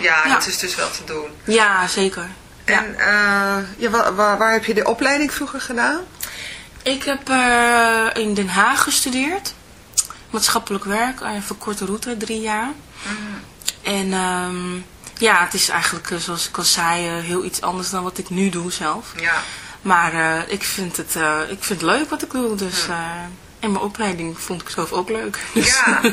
Ja, ja, het is dus wel te doen. Ja, zeker. En ja. Uh, ja, waar, waar, waar, heb je de opleiding vroeger gedaan? Ik heb in Den Haag gestudeerd. Maatschappelijk werk, even korte route, drie jaar. Mm. En um, ja, het is eigenlijk, zoals ik al zei, heel iets anders dan wat ik nu doe zelf. Ja. Maar ik, vind het, ik vind het leuk wat ik doe, dus... Mm. En mijn opleiding vond ik zelf ook leuk. Dus. Ja,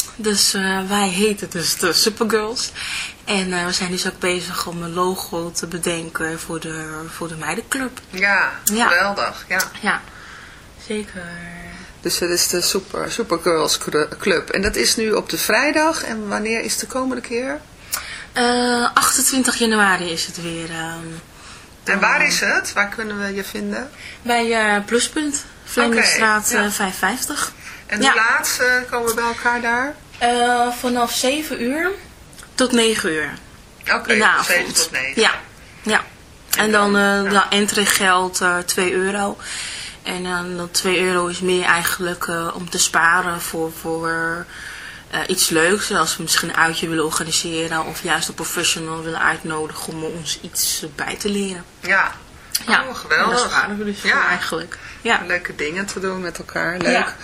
Dus eh, wij heten dus de Supergirls. En eh, we zijn dus ook bezig om een logo te bedenken voor de, voor de meidenclub. Ja, Ja. geweldig, ja. Ja, zeker. Dus dat is de Super, Supergirls Club. En dat is nu op de vrijdag. En wanneer is de komende keer? Eh, 28 januari is het weer. ehm, En waar is het? Waar kunnen we je vinden? bij Pluspunt, Vlemingstraat ja. eh, 55. En Ja. hoe laat eh, komen we bij elkaar daar? Eh, vanaf 7 uur tot 9 uur. Oké, de van avond. 7 tot 9. Ja, ja. En, En dan, dan, ja. de geldt eh 2 euro. En dan dat 2 euro is meer eigenlijk om te sparen voor, voor iets leuks. Als we misschien een uitje willen organiseren of juist een professional willen uitnodigen om ons iets bij te leren. Ja. Ja, Oh, geweldig. En daar sparen we dus Ja. eigenlijk. Ja. Leuke dingen te doen met elkaar. Leuk. Ja.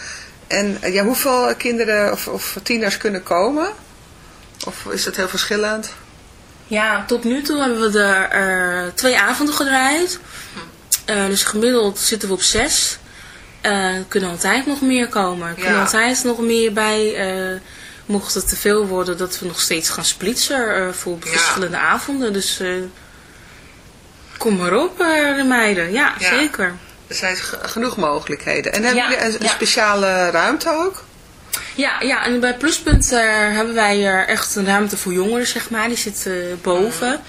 En eh, ja, hoeveel kinderen of, of tieners kunnen komen? Of is het heel verschillend? Ja, tot nu toe hebben we er eh, twee avonden gedraaid. Eh, dus gemiddeld zitten we op zes. Eh, Er kunnen altijd nog meer komen. Er kunnen Ja. altijd nog meer bij. eh, mocht het te veel worden, dat we nog steeds gaan splitsen eh, voor Ja. verschillende avonden. Dus eh, kom maar op, eh, de meiden. Ja, Ja. zeker. Er zijn ge- genoeg mogelijkheden. En hebben Ja, jullie een, ja. speciale ruimte ook? Ja, ja, en bij Pluspunt eh, hebben wij echt een ruimte voor jongeren, zeg maar. Die zit eh, boven.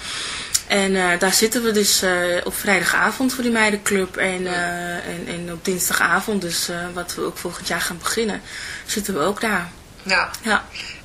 En eh, daar zitten we dus op vrijdagavond voor die meidenclub. En, en, en op dinsdagavond, dus wat we ook volgend jaar gaan beginnen, zitten we ook daar. Ja. Ja.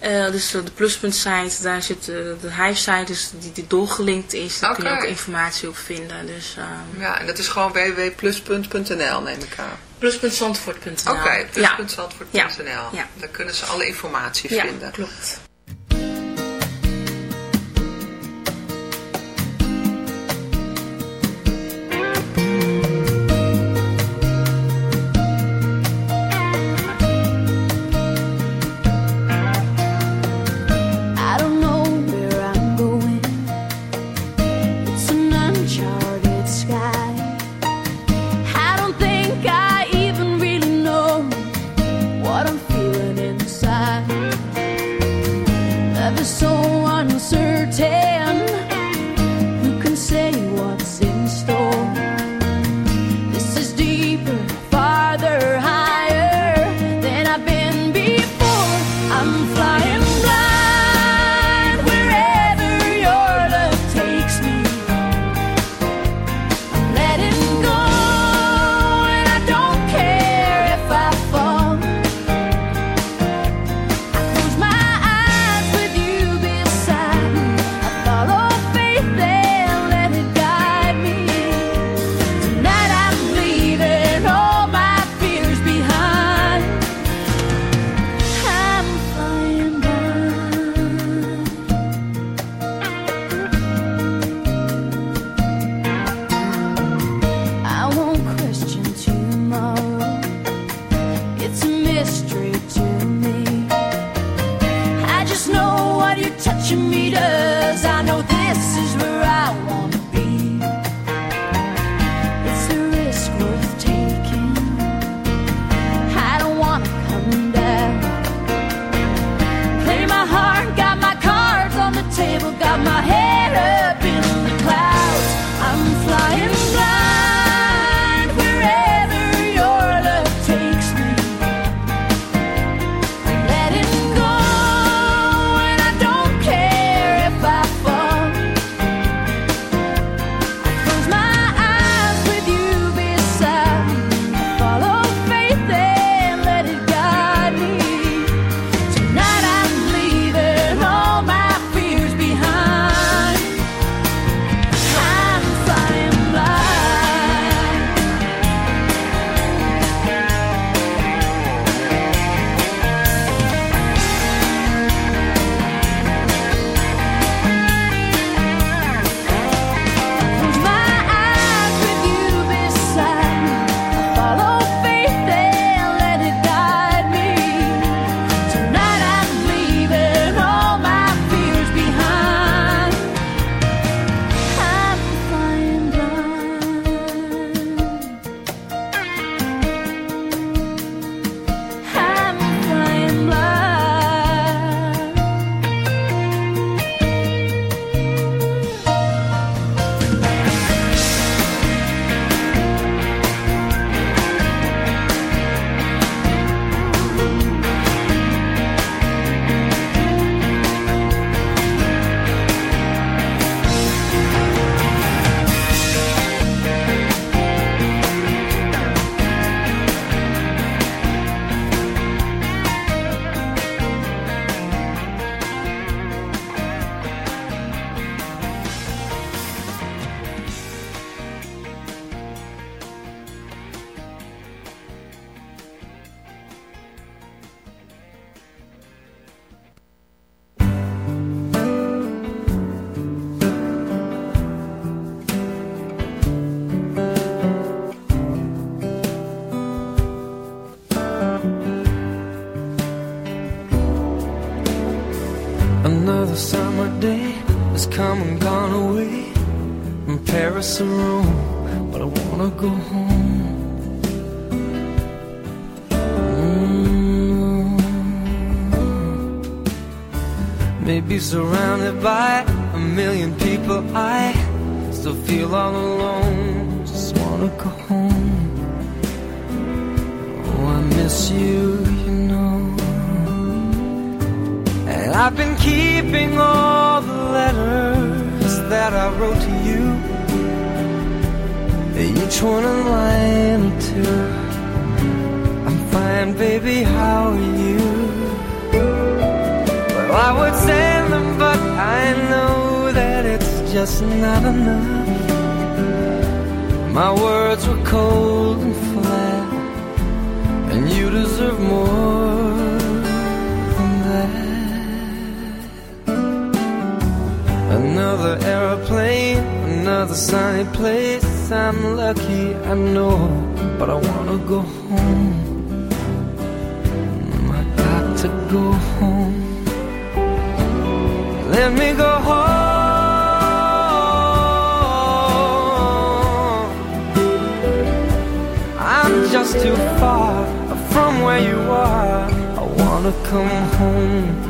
eh, eh, dus de pluspunt site, daar zit eh, de huissite, dus die, die doorgelinkt is. Daar kun je ook informatie op vinden. Dus ehm Ja, en dat is gewoon www.pluspunt.nl neem ik aan. pluspuntzandvoort.nl Oké, Ja. plus.zandvoort.nl. Ja. Daar kunnen ze alle informatie Ja, vinden. klopt. Baby, how are you? Well, I would send them, but I know that it's just not enough. My words were cold and flat, and you deserve more than that. Another aeroplane, another sunny place. I'm lucky, I know, but I wanna go home. Let me go home. I'm just too far from where you are. I wanna come home.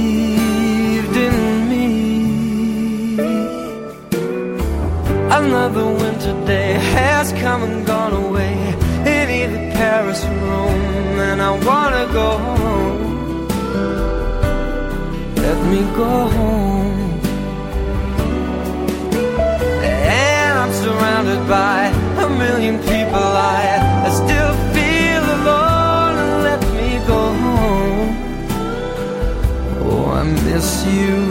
Another winter day has come and gone away in either Paris or Rome, and I wanna go home. Let me go home. And I'm surrounded by a million people. I, I still feel alone. And let me go home. Oh, I miss you,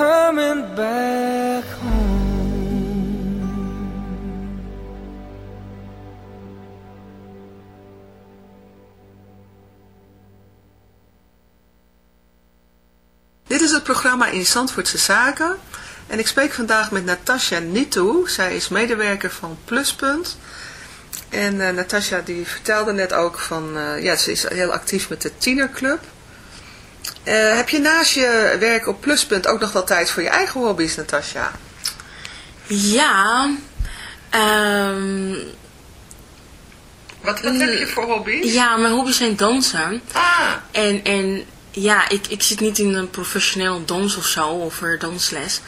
coming back home. Dit is het programma in Zandvoortse Zaken. En ik spreek vandaag met Natasja Nitou. Zij is medewerker van Pluspunt. En eh Natasja die vertelde net ook van, eh, ja, ze is heel actief met de tienerclub. Eh, heb je naast je werk op Pluspunt ook nog wel tijd voor je eigen hobby's, Natasja? Ja, ehm, Wat, wat heb je voor hobby's? ja, mijn hobby's zijn dansen. Ah, En, en ja, ik, ik zit niet in een professioneel dans of zo, of dansles.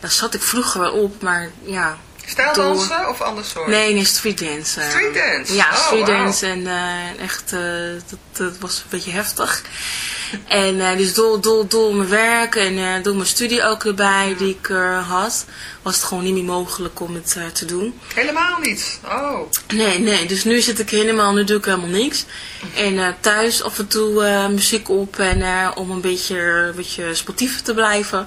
Daar zat ik vroeger wel op, maar ja. Stijldansen of ander soort? Nee, nee, streetdance. eh. Streetdance? Ja, Oh, streetdance en eh, echt, eh, dat, dat was een beetje heftig. En dus door, door, door mijn werk en door mijn studie ook erbij die ik had, was het gewoon niet meer mogelijk om het te doen. Helemaal niet. Oh. Nee, nee, dus nu zit ik helemaal, nu doe ik helemaal niks. En thuis af en toe muziek op en om een beetje, een beetje sportief te blijven. Een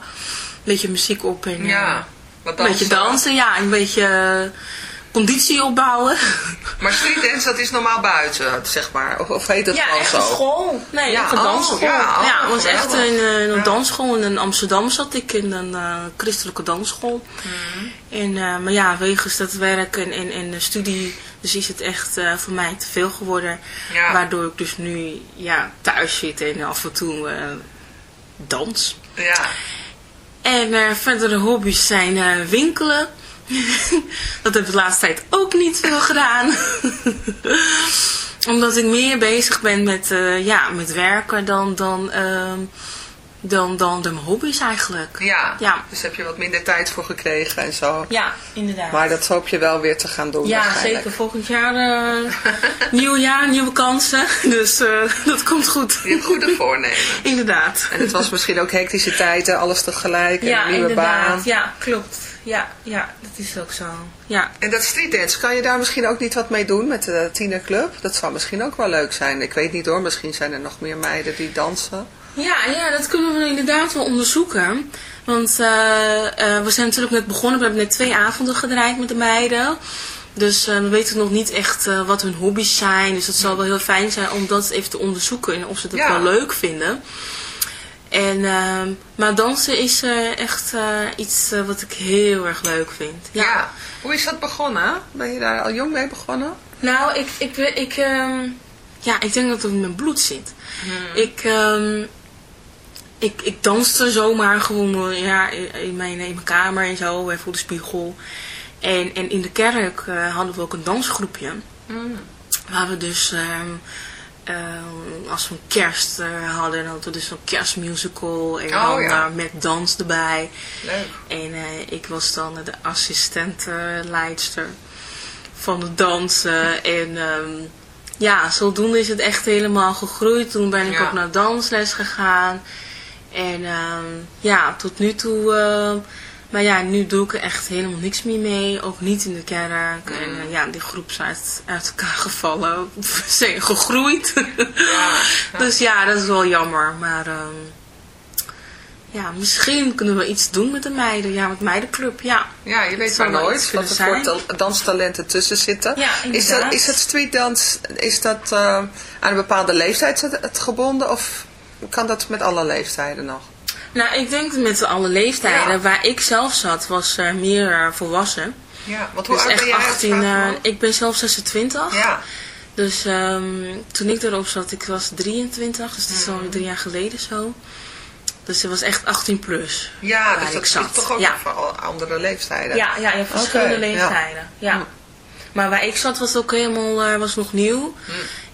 beetje muziek op en Ja. Wat een beetje dansen, ja, een beetje eh, conditie opbouwen. Maar streetdance, dat is normaal buiten, zeg maar. Of, of heet het ja, gewoon echt zo? een school. Nee, Ja, echt een oh, dansschool. ja, Ja, oh, het was echt een, eh, een Ja. dansschool. In Amsterdam zat ik in een eh, christelijke dansschool. Mhm. En, maar ja, wegens dat werk en, en, en de studie, dus is het echt voor mij te veel geworden. Ja. Waardoor ik dus nu ja, thuis zit en af en toe dans. Ja. En eh, verdere hobby's zijn eh, winkelen. dat heb ik de laatste tijd ook niet veel gedaan. Omdat ik meer bezig ben met, eh, ja, met werken dan, dan, ehm, dan, dan de hobby's eigenlijk. Ja, Ja. dus heb je wat minder tijd voor gekregen en zo. Ja, inderdaad. Maar dat hoop je wel weer te gaan doen ja, zeker. Volgend jaar eh nieuw jaar, nieuwe kansen. Dus eh, dat komt goed. Je hebt goede voornemen. inderdaad. En het was misschien ook hectische tijden, alles tegelijk, en ja, een nieuwe inderdaad. baan. Ja, klopt. Ja, ja, dat is ook zo. Ja. En dat streetdance, kan je daar misschien ook niet wat mee doen met de tienerclub? Dat zou misschien ook wel leuk zijn. Ik weet niet hoor, misschien zijn er nog meer meiden die dansen. Ja, ja, dat kunnen we inderdaad wel onderzoeken. Want eh, eh, we zijn natuurlijk net begonnen. We hebben net twee avonden gedraaid met de meiden. Dus eh, we weten nog niet echt wat hun hobby's zijn. Dus het zal wel heel fijn zijn om dat even te onderzoeken. En of ze dat Ja. wel leuk vinden. En, ehm, maar dansen is echt iets wat ik heel erg leuk vind. Ja. Hoe is dat begonnen? Ben je daar al jong mee begonnen? Nou, ik, ik, ik, ehm, ja, ik denk dat het in mijn bloed zit. Hmm. Ik, ehm, ik, ik danste zomaar gewoon eh, ja, in, mijn, in mijn kamer en zo, eh, voor de spiegel. En, en in de kerk eh, hadden we ook een dansgroepje. Hmm. Waar we dus, ehm, ehm, als we een kerst hadden, dan hadden we dus een kerstmusical. En Oh, dan ja. met dans erbij. Leuk. En ik was dan de assistentenleidster van het dansen. En ehm, ja, zodoende is het echt helemaal gegroeid. Toen ben ik Ja. ook naar dansles gegaan. En ehm, ja, tot nu toe... ehm, maar ja, nu doe ik er echt helemaal niks meer mee. Ook niet in de kerk. En Mm. eh, ja, die groep is uit, uit elkaar gevallen. Zijn gegroeid. dus ja, dat is wel jammer. Maar ehm, ja, misschien kunnen we iets doen met de meiden. Ja, met meidenclub, ja. Ja, je weet maar wel nooit wat er voor zijn. tal- danstalenten tussen zitten. Ja, is, dat, is dat streetdans, is dat eh, aan een bepaalde leeftijd het gebonden of kan dat met alle leeftijden nog? Nou, ik denk met alle leeftijden. Ja. Waar ik zelf zat, was meer eh, volwassen. Ja, want hoe Dus oud echt ben jij? als 18, vraag eh, ik ben zelf 26. Ja, Dus ehm, toen ik erop zat, ik was 23. Dus dat is Mhm. al drie jaar geleden zo. Dus het was echt 18 plus. ja dus dat is toch ook Ja. voor andere leeftijden. Ja, ja, in verschillende leeftijden. Ja. Maar waar ik zat was ook helemaal eh, was nog nieuw. Hm.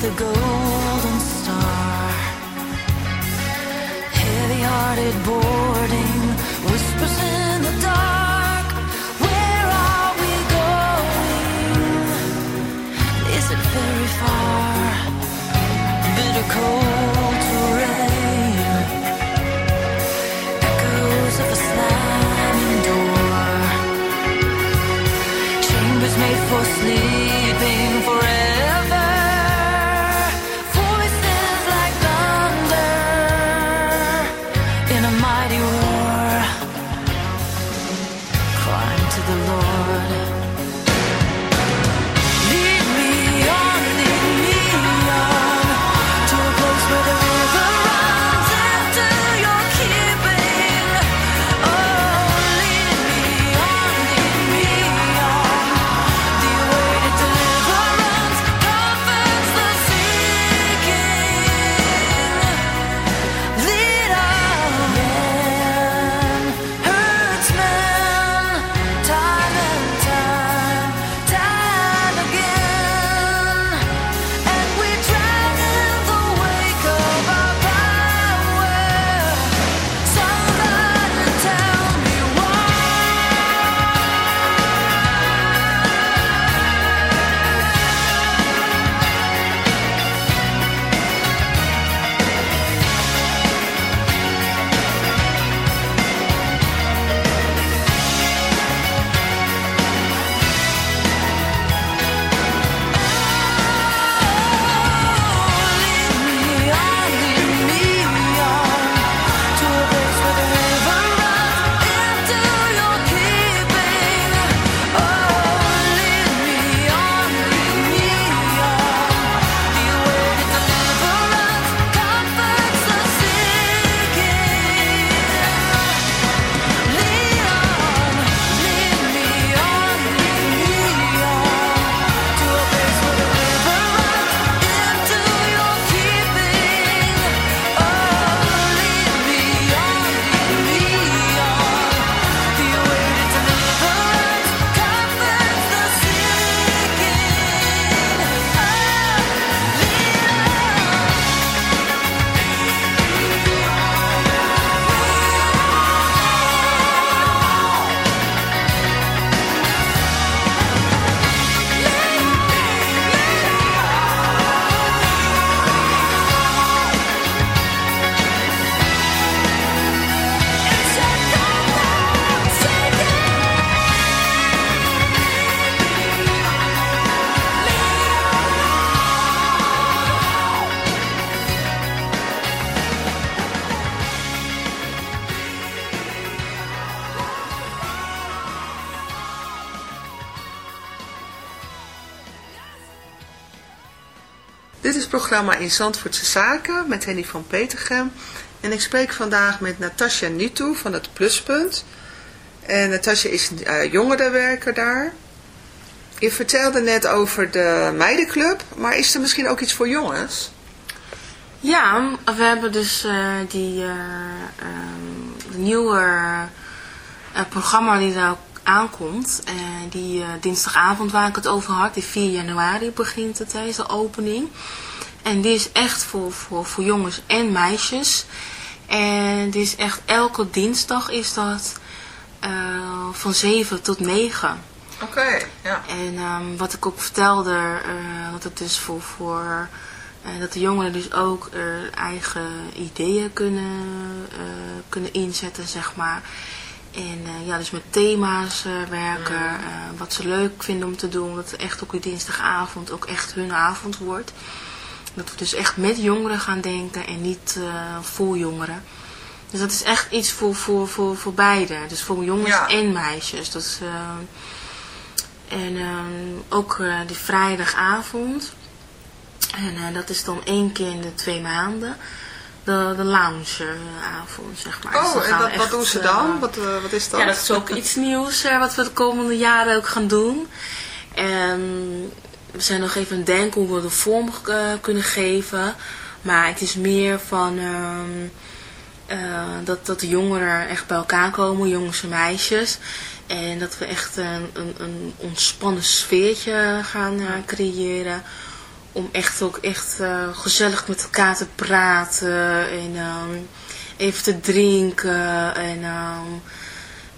with a golden star. Heavy hearted boarding, whispers in the dark. Where are we going? Is it very far? Bitter cold terrain, echoes of a slamming door, chambers made for sleep. programma in Zandvoortse Zaken met Henny van Petergem. En ik spreek vandaag met Natasja Nitu van het Pluspunt. En Natasja is eh, jongerenwerker daar. Je vertelde net over de meidenclub, maar is er misschien ook iets voor jongens? Ja, we hebben dus eh, die eh, ehm, nieuwe programma die daar aankomt. En die eh, dinsdagavond waar ik het over had, die 4 januari begint het, deze opening. En die is echt voor, voor, voor jongens en meisjes. En dit is echt elke dinsdag is dat eh, van 7 tot 9. Oké, ja. En ehm, wat ik ook vertelde, uh, dat het dus voor, voor dat de jongeren dus ook eigen ideeën kunnen, kunnen inzetten, zeg maar. En eh, ja, dus met thema's eh, werken, eh, wat ze leuk vinden om te doen. Dat het echt ook die dinsdagavond ook echt hun avond wordt. Dat we dus echt met jongeren gaan denken en niet voor jongeren. Dus dat is echt iets voor, voor, voor, voor beide. Dus voor jongens Ja. en meisjes. Dat is, en ehm, ook die vrijdagavond. En dat is dan één keer in de twee maanden. De, de loungeavond, zeg maar. Dus Oh, dan en we wat, echt, doen ze eh, dan? Wat, eh, wat is dat? ja, dat is ook iets nieuws eh, wat we de komende jaren ook gaan doen. En we zijn nog even aan het denken hoe we de vorm eh, kunnen geven. Maar het is meer van ehm, eh, dat, dat de jongeren echt bij elkaar komen, jongens en meisjes. En dat we echt een, een, een ontspannen sfeertje gaan eh, creëren. Om echt ook echt eh, gezellig met elkaar te praten. En ehm, even te drinken. En ehm,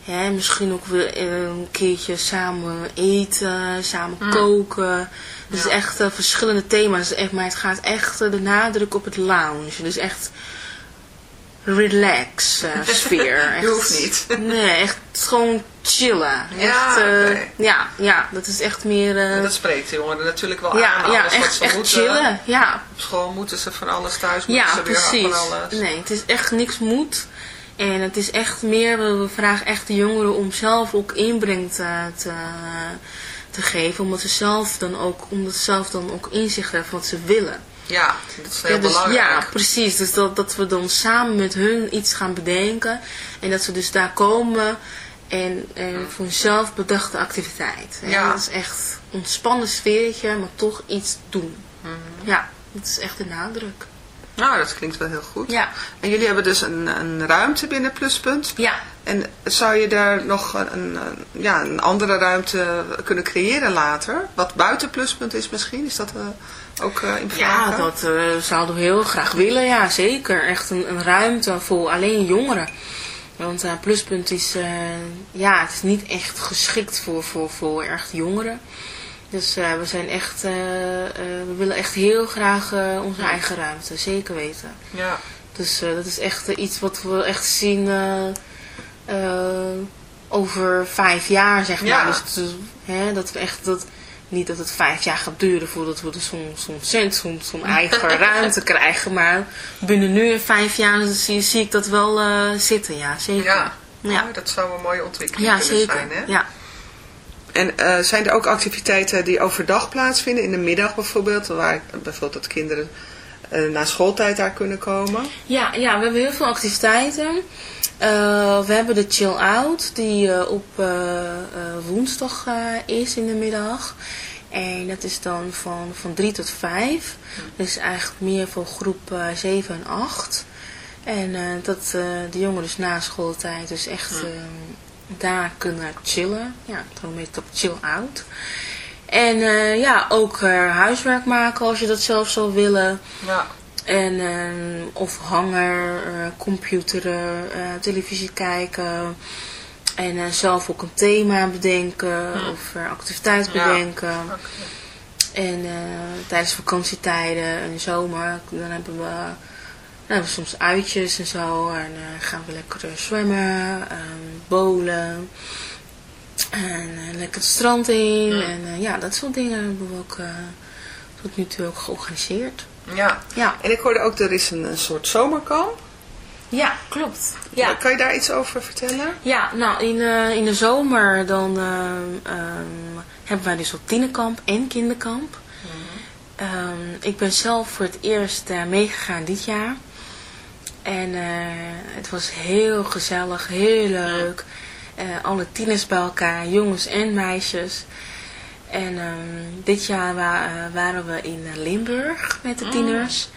ja, misschien ook weer eh, een keertje samen eten, samen koken. Dus echt eh, verschillende thema's. Echt, maar het gaat echt de nadruk op het lounge. Dus echt relax eh, sfeer. Echt, Je hoeft niet. Nee, echt gewoon chillen. Ja, echt, eh, oké. ja, ja, dat is echt meer... eh, Dat spreekt de jongeren natuurlijk wel aan. ja, ja, Alles wat echt, ze echt moeten. chillen. Ja, Op school moeten ze van alles, thuis moeten ja, ze weer precies. van alles. Nee, het is echt niks moet. En het is echt meer, we, vragen echt de jongeren om zelf ook inbreng te, te, te geven. Omdat ze zelf dan ook, omdat ze zelf dan ook inzicht hebben wat ze willen. Ja, dat is heel Ja, dus, belangrijk. ja, precies. Dus dat, dat we dan samen met hun iets gaan bedenken. En dat ze dus daar komen en, en voor hunzelf bedachte activiteit. hè. Ja. Dat is echt een ontspannen sfeertje, maar toch iets doen. Mhm. Ja, dat is echt de nadruk. Nou, dat klinkt wel heel goed. Ja. En jullie hebben dus een, een ruimte binnen Pluspunt. Ja. En zou je daar nog een, een, een- ja, een andere ruimte kunnen creëren later? Wat buiten Pluspunt is misschien? Is dat eh, ook eh, in Ja, dat eh, zouden we heel graag willen, ja zeker. Echt een, een ruimte voor alleen jongeren. Want eh, Pluspunt is, ja, het is niet echt geschikt voor, voor, voor echt jongeren. Dus we zijn echt, we willen echt heel graag onze eigen ruimte, zeker weten. Ja. Dus dat is echt iets wat we echt zien over vijf jaar, zeg maar. Ja. Dus is, hè, dat we echt, dat, niet dat het vijf jaar gaat duren voordat we dus zo'n zo'n cent, zo'n eigen ruimte krijgen. Maar binnen nu en vijf jaar zie, zie ik dat wel eh, zitten, ja, zeker. Ja. Ja. Oh, dat zou een mooie ontwikkeling Ja, kunnen zeker. zijn. Hè? Ja. En eh, zijn er ook activiteiten die overdag plaatsvinden? In de middag bijvoorbeeld? Waar bijvoorbeeld dat kinderen eh, na schooltijd daar kunnen komen? Ja, ja, we hebben heel veel activiteiten. Eh, we hebben de chill out die eh, op eh, woensdag is in de middag. En dat is dan van, van 3 tot 5. Dus eigenlijk meer voor groep eh 7 en 8. En dat de jongeren dus na schooltijd dus echt eh, daar kunnen chillen. Ja, daarom heet het ook chill out. En ja, ook huiswerk maken als je dat zelf zou willen. Ja. En, ehm, of hanger, eh, computeren, eh, televisie kijken. En eh, zelf ook een thema bedenken of eh, activiteit Ja. bedenken. En eh, tijdens vakantietijden en de zomer, dan hebben we, dan hebben we soms uitjes en zo. En eh, gaan we lekker eh, zwemmen, ehm bowlen. En eh, lekker het strand in. En eh, ja, dat soort dingen hebben we ook eh, tot nu toe ook georganiseerd. Ja. Ja. En ik hoorde ook, er is een, een soort zomerkamp. Ja, klopt. Ja, Kan je daar iets over vertellen? ja nou in, eh, in de zomer dan ehm, ehm, hebben wij dus ook tienerkamp en kinderkamp. Ehm, ik ben zelf voor het eerst eh, meegegaan dit jaar. En eh, het was heel gezellig, heel leuk. Eh, alle tieners bij elkaar, jongens en meisjes. En ehm, dit jaar wa- eh, waren we in eh, Limburg met de tieners.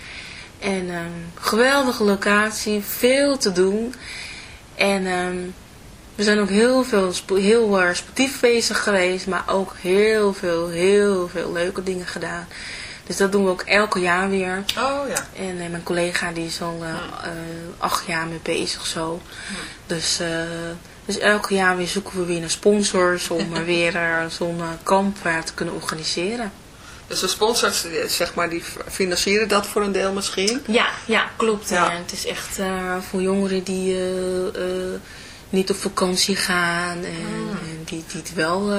En ehm, geweldige locatie, veel te doen. En ehm, we zijn ook heel, veel, heel sportief bezig geweest, maar ook heel veel, heel veel leuke dingen gedaan. Dus dat doen we ook elke jaar weer. Oh ja. En eh, mijn collega die is al acht jaar mee bezig zo. Dus, eh, dus elke jaar weer zoeken we weer naar sponsors om weer eh, zo'n eh, kamp eh, te kunnen organiseren. Dus de sponsors, zeg maar, die financieren dat voor een deel misschien? Ja, ja klopt. Ja. Het is echt voor jongeren die niet op vakantie gaan en, en die, die het wel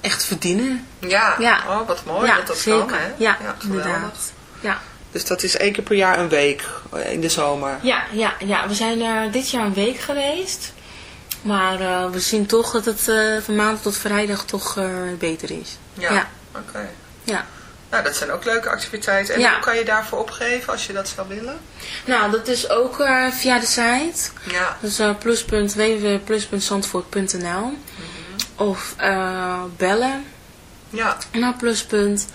echt verdienen. Ja. Ja. Oh, wat mooi ja, dat dat zeker. kan, hè? Ja, inderdaad. Ja. Dus dat is één keer per jaar een week in de zomer. Ja, ja, ja, we zijn er dit jaar een week geweest. Maar eh, we zien toch dat het eh, van maandag tot vrijdag toch eh, beter is. Ja. Ja. Oké. Ja. Nou, dat zijn ook leuke activiteiten. En Ja. hoe kan je daarvoor opgeven als je dat zou willen? Nou, dat is ook via de site. Ja. Dus pluspunt, www.plus.zandvoort.nl Of eh, bellen Ja. naar pluspunt.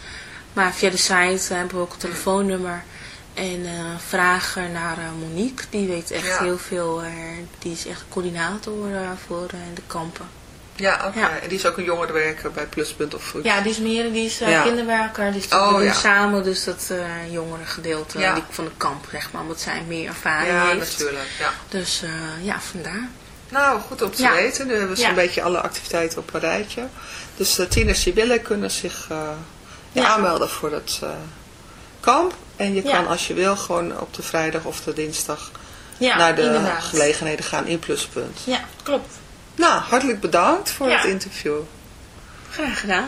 Maar via de site hebben we ook een telefoonnummer. En eh, vragen naar eh, Monique. Die weet echt Ja. heel veel. eh, die is echt coördinator voor de kampen. Ja, oké. Ja. En die is ook een jongerenwerker bij Pluspunt of Ja, die is meer, die is Ja. kinderwerker. Die is Oh, ja. samen, dus dat eh jongere gedeelte die, van de kamp, zeg maar. Omdat zij meer ervaring Ja, heeft. natuurlijk. Ja. Dus ja, vandaar. Nou, goed om te weten. Nu hebben we zo'n Ja. beetje alle activiteiten op een rijtje. Dus de tieners die willen kunnen zich aanmelden voor het eh, kamp. En je kan als je wil gewoon op de vrijdag of de dinsdag Ja, naar de inderdaad. gelegenheden gaan in Pluspunt. Ja, klopt. Nou, hartelijk bedankt voor het interview. Graag gedaan.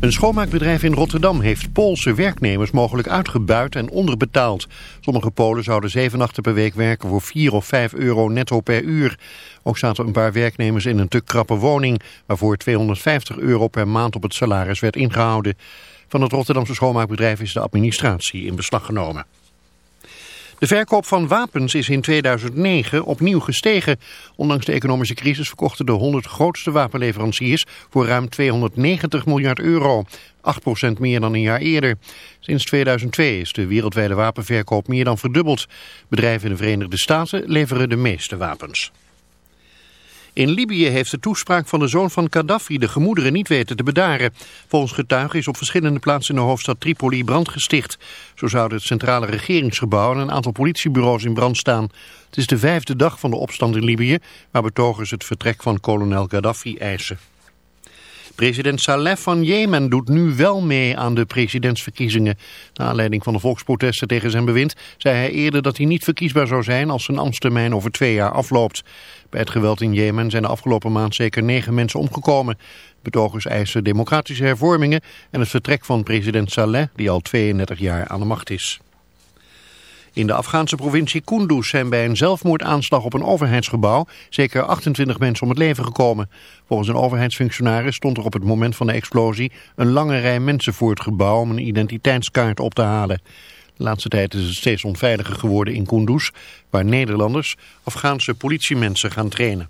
Een schoonmaakbedrijf in Rotterdam heeft Poolse werknemers mogelijk uitgebuit en onderbetaald. Sommige Polen zouden zeven nachten per week werken voor 4 of 5 euro netto per uur. Ook zaten een paar werknemers in een te krappe woning... waarvoor 250 euro per maand op het salaris werd ingehouden. Van het Rotterdamse schoonmaakbedrijf is de administratie in beslag genomen. De verkoop van wapens is in 2009 opnieuw gestegen. Ondanks de economische crisis verkochten de 100 grootste wapenleveranciers voor ruim 290 miljard euro. 8% meer dan een jaar eerder. Sinds 2002 is de wereldwijde wapenverkoop meer dan verdubbeld. Bedrijven in de Verenigde Staten leveren de meeste wapens. In Libië heeft de toespraak van de zoon van Gaddafi de gemoederen niet weten te bedaren. Volgens getuigen is op verschillende plaatsen in de hoofdstad Tripoli brand gesticht. Zo zouden het centrale regeringsgebouw en een aantal politiebureaus in brand staan. Het is de vijfde dag van de opstand in Libië, waar betogers het vertrek van kolonel Gaddafi eisen. President Saleh van Jemen doet nu wel mee aan de presidentsverkiezingen. Naar aanleiding van de volksprotesten tegen zijn bewind zei hij eerder dat hij niet verkiesbaar zou zijn als zijn ambtstermijn over twee jaar afloopt. Bij het geweld in Jemen zijn de afgelopen maand zeker negen mensen omgekomen. Betogers eisen democratische hervormingen en het vertrek van president Saleh, die al 32 jaar aan de macht is. In de Afghaanse provincie Kunduz zijn bij een zelfmoordaanslag op een overheidsgebouw zeker 28 mensen om het leven gekomen. Volgens een overheidsfunctionaris stond er op het moment van de explosie een lange rij mensen voor het gebouw om een identiteitskaart op te halen. De laatste tijd is het steeds onveiliger geworden in Kunduz, waar Nederlanders Afghaanse politiemensen gaan trainen.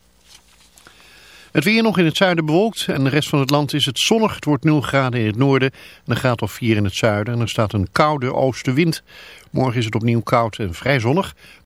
Het weer nog in het zuiden bewolkt en de rest van het land is het zonnig. Het wordt 0 graden in het noorden en een graad of 4 in het zuiden. En er staat een koude oostenwind. Morgen is het opnieuw koud en vrij zonnig.